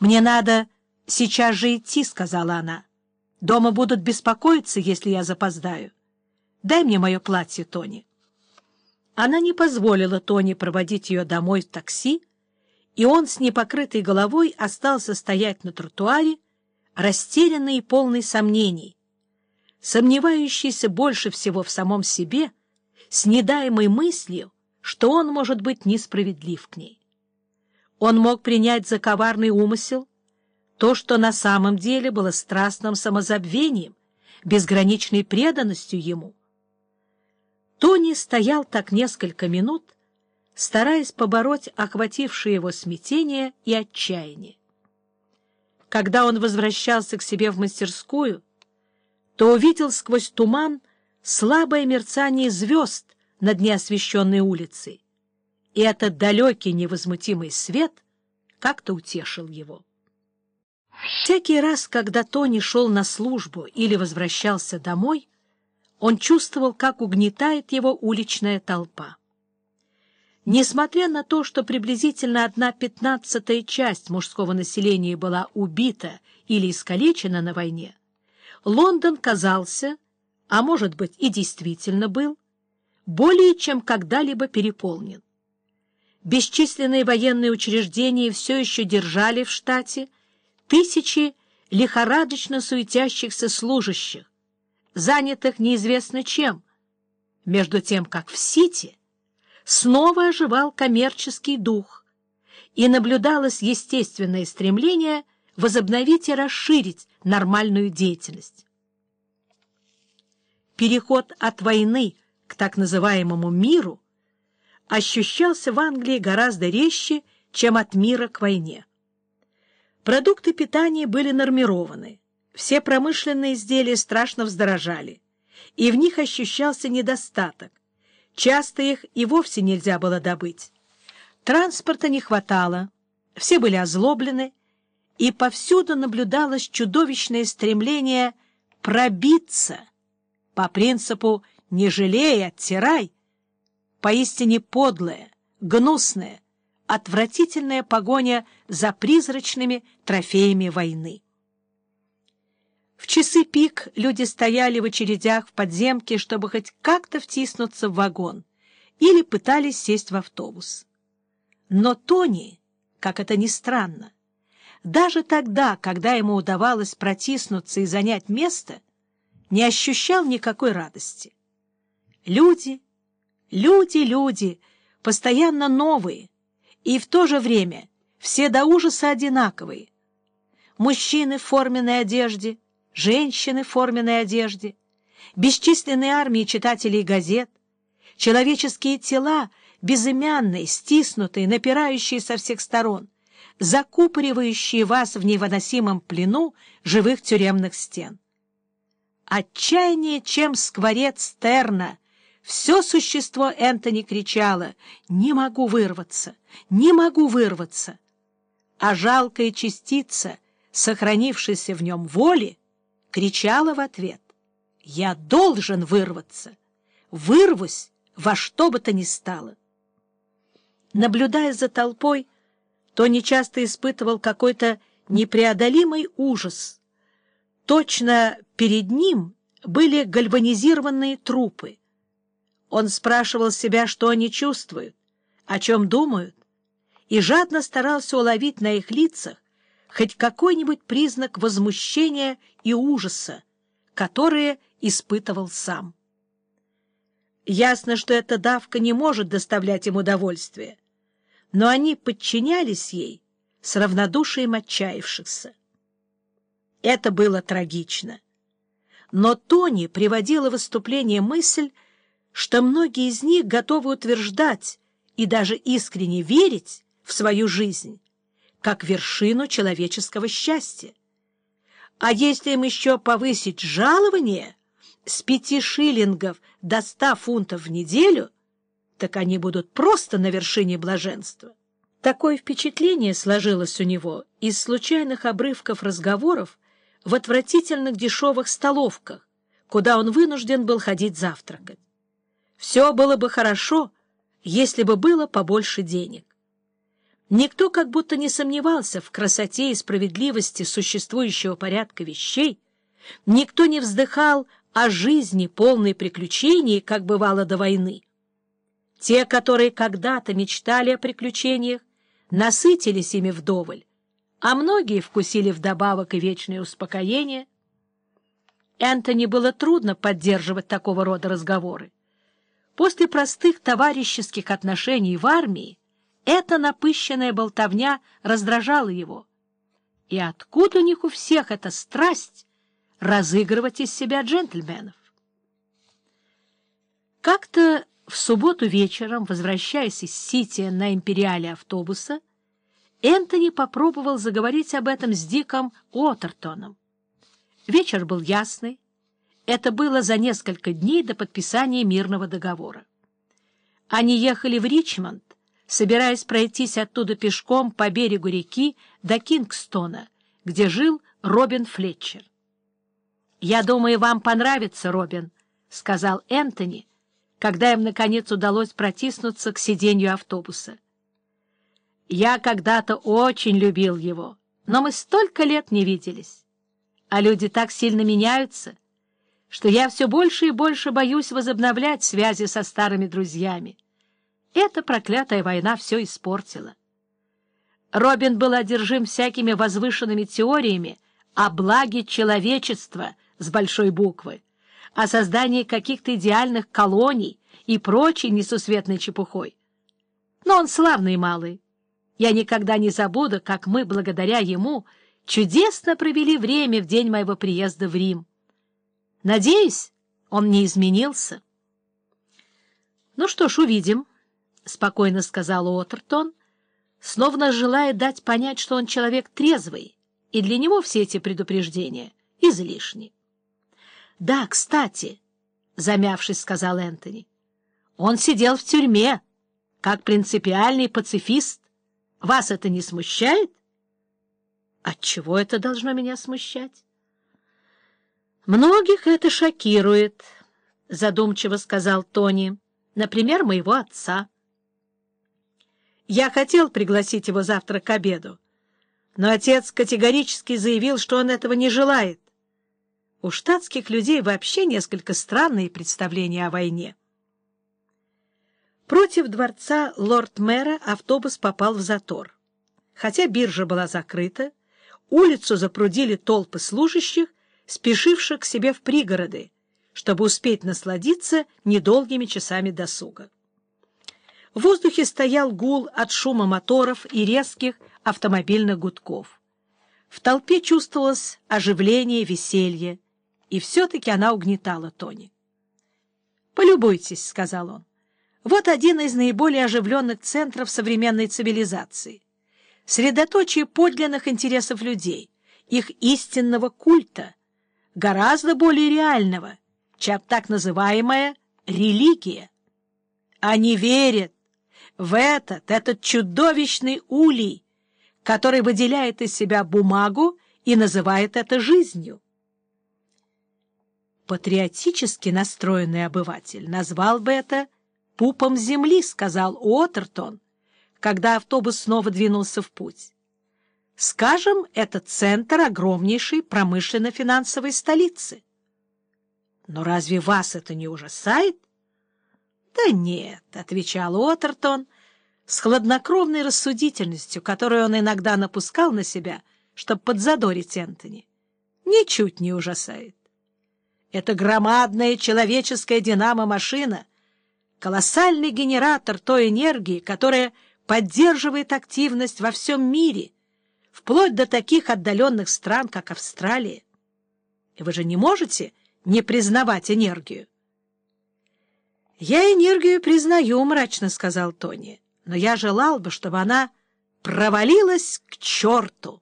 «Мне надо сейчас же идти», — сказала она. «Дома будут беспокоиться, если я запоздаю. Дай мне мое платье, Тони». Она не позволила Тони проводить ее домой в такси, и он с непокрытой головой остался стоять на тротуаре, растерянный и полный сомнений, сомневающийся больше всего в самом себе, с недаемой мыслью, что он может быть несправедлив к ней. Он мог принять за коварный умысел то, что на самом деле было страстным самозабвением, безграничной преданностью ему. Тони стоял так несколько минут, стараясь побороть охватившее его смятение и отчаяние. Когда он возвращался к себе в мастерскую, то увидел сквозь туман слабое мерцание звезд над неосвещенной улицей, и этот далекий невозмутимый свет как-то утешил его. Всякий раз, когда Тони шел на службу или возвращался домой, он чувствовал, как угнетает его уличная толпа. Несмотря на то, что приблизительно одна пятнадцатая часть мужского населения была убита или искалечена на войне, Лондон казался, а может быть и действительно был, более чем когда-либо переполнен. Бесчисленные военные учреждения все еще держали в штате тысячи лихорадочно суетящихся служащих, занятых неизвестно чем, между тем, как в Сити снова оживал коммерческий дух и наблюдалось естественное стремление возобновить и расширить нормальную деятельность. Переход от войны к так называемому миру ощущался в Англии гораздо резче, чем от мира к войне. Продукты питания были нормированы, все промышленные изделия страшно вздорожали, и в них ощущался недостаток. Часто их и вовсе нельзя было добыть. Транспорта не хватало, все были озлоблены, и повсюду наблюдалось чудовищное стремление пробиться по принципу «не жалей, оттирай», поистине подлая, гнусная, отвратительная погоня за призрачными трофеями войны. В часы пик люди стояли в очередях в подземке, чтобы хоть как-то втиснуться в вагон, или пытались сесть в автобус. Но Тони, как это ни странно, даже тогда, когда ему удавалось протиснуться и занять место, не ощущал никакой радости. Люди, люди, люди, постоянно новые, и в то же время все до ужаса одинаковые. Мужчины в форменной одежде, женщины в форменной одежде, бесчисленные армии читателей газет, человеческие тела, безымянные, стиснутые, напирающие со всех сторон — закупоривающие вас в невыносимом плену живых тюремных стен. Отчаяние, чем скворец Терна, все существо Энтони кричало «Не могу вырваться! Не могу вырваться!» А жалкая частица, сохранившаяся в нем воли, кричала в ответ «Я должен вырваться! Вырвусь во что бы то ни стало!» Наблюдая за толпой, Тони часто испытывал какой-то непреодолимый ужас. Точно перед ним были гальванизированные трупы. Он спрашивал себя, что они чувствуют, о чем думают, и жадно старался уловить на их лицах хоть какой-нибудь признак возмущения и ужаса, которые испытывал сам. Ясно, что эта давка не может доставлять им удовольствия, но они подчинялись ей с равнодушием отчаявшихся. Это было трагично. Но Тони приводила выступление мысль, что многие из них готовы утверждать и даже искренне верить в свою жизнь как вершину человеческого счастья. А если им еще повысить жалование с пяти шиллингов до ста фунтов в неделю — так они будут просто на вершине блаженства. Такое впечатление сложилось у него из случайных обрывков разговоров в отвратительных дешевых столовках, куда он вынужден был ходить завтракать. Все было бы хорошо, если бы было побольше денег. Никто как будто не сомневался в красоте и справедливости существующего порядка вещей, никто не вздыхал о жизни, полной приключений, как бывало до войны. Те, которые когда-то мечтали о приключениях, насытились ими вдоволь, а многие вкусили вдобавок и вечное успокоение. Энтони было трудно поддерживать такого рода разговоры. После простых товарищеских отношений в армии эта напыщенная болтовня раздражала его. И откуда у них у всех эта страсть разыгрывать из себя джентльменов? Как-то в субботу вечером, возвращаясь из Сити на империале автобуса, Энтони попробовал заговорить об этом с Диком Уотертоном. Вечер был ясный. Это было за несколько дней до подписания мирного договора. Они ехали в Ричмонд, собираясь пройтись оттуда пешком по берегу реки до Кингстона, где жил Робин Флетчер. «Я думаю, вам понравится, Робин», — сказал Энтони, когда им, наконец, удалось протиснуться к сиденью автобуса. «Я когда-то очень любил его, но мы столько лет не виделись. А люди так сильно меняются, что я все больше и больше боюсь возобновлять связи со старыми друзьями. Эта проклятая война все испортила. Робин был одержим всякими возвышенными теориями о благе человечества с большой буквы, о создании каких-то идеальных колоний и прочей несусветной чепухой. Но он славный малый. Я никогда не забуду, как мы, благодаря ему, чудесно провели время в день моего приезда в Рим. Надеюсь, он не изменился. Ну что ж, увидим. — спокойно сказал Уотертон, словно желая дать понять, что он человек трезвый, и для него все эти предупреждения излишни. — Да, кстати, — замявшись, сказал Энтони, — он сидел в тюрьме, как принципиальный пацифист. Вас это не смущает? — Отчего это должно меня смущать? — Многих это шокирует, — задумчиво сказал Тони, — например, моего отца. Я хотел пригласить его завтра к обеду, но отец категорически заявил, что он этого не желает. У штатских людей вообще несколько странные представления о войне. Против дворца лорд-мэра автобус попал в затор. Хотя биржа была закрыта, улицу запрудили толпы служащих, спешивших к себе в пригороды, чтобы успеть насладиться недолгими часами досуга. В воздухе стоял гул от шума моторов и резких автомобильных гудков. В толпе чувствовалось оживление, веселье, и все-таки она угнетала Тони. «Полюбуйтесь», — сказал он. «Вот один из наиболее оживленных центров современной цивилизации. Средоточие подлинных интересов людей, их истинного культа, гораздо более реального, чем так называемая религия. Они верят, в этот, этот чудовищный улей, который выделяет из себя бумагу и называет это жизнью. Патриотически настроенный обыватель назвал бы это «пупом земли», — сказал Уотертон, когда автобус снова двинулся в путь. Скажем, это центр огромнейшей промышленно-финансовой столицы. Но разве вас это не ужасает? «Да нет», — отвечал Уотертон с хладнокровной рассудительностью, которую он иногда напускал на себя, чтобы подзадорить Энтони. «Ничуть не ужасает. Это громадная человеческая динамо-машина, колоссальный генератор той энергии, которая поддерживает активность во всем мире, вплоть до таких отдаленных стран, как Австралия. И вы же не можете не признавать энергию. «Я энергию признаю», — мрачно сказал Тони, «но я желал бы, чтобы она провалилась к черту».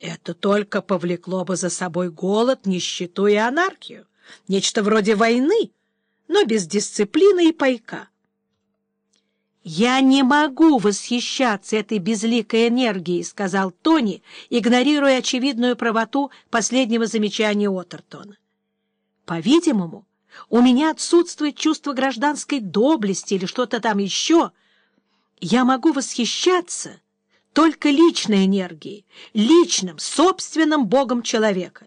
Это только повлекло бы за собой голод, нищету и анархию, нечто вроде войны, но без дисциплины и пайка. «Я не могу восхищаться этой безликой энергией», — сказал Тони, игнорируя очевидную правоту последнего замечания Отертона. «По-видимому, у меня отсутствует чувство гражданской доблести или что-то там еще. я могу восхищаться только личной энергией, личным, собственным Богом человека.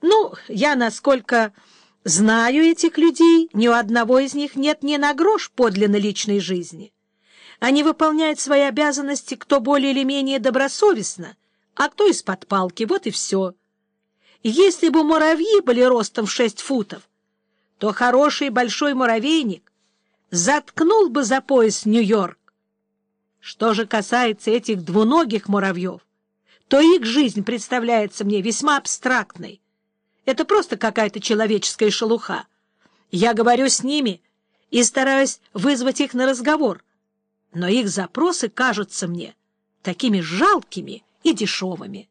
Ну, я, насколько знаю этих людей, ни у одного из них нет ни на грош подлинно личной жизни. Они выполняют свои обязанности кто более или менее добросовестно, а кто из-под палки, вот и все. Если бы муравьи были ростом в шесть футов, то хороший большой муравейник заткнул бы за пояс Нью-Йорк. Что же касается этих двуногих муравьев, то их жизнь представляется мне весьма абстрактной. Это просто какая-то человеческая шелуха. Я говорю с ними и стараюсь вызвать их на разговор, но их запросы кажутся мне такими жалкими и дешевыми.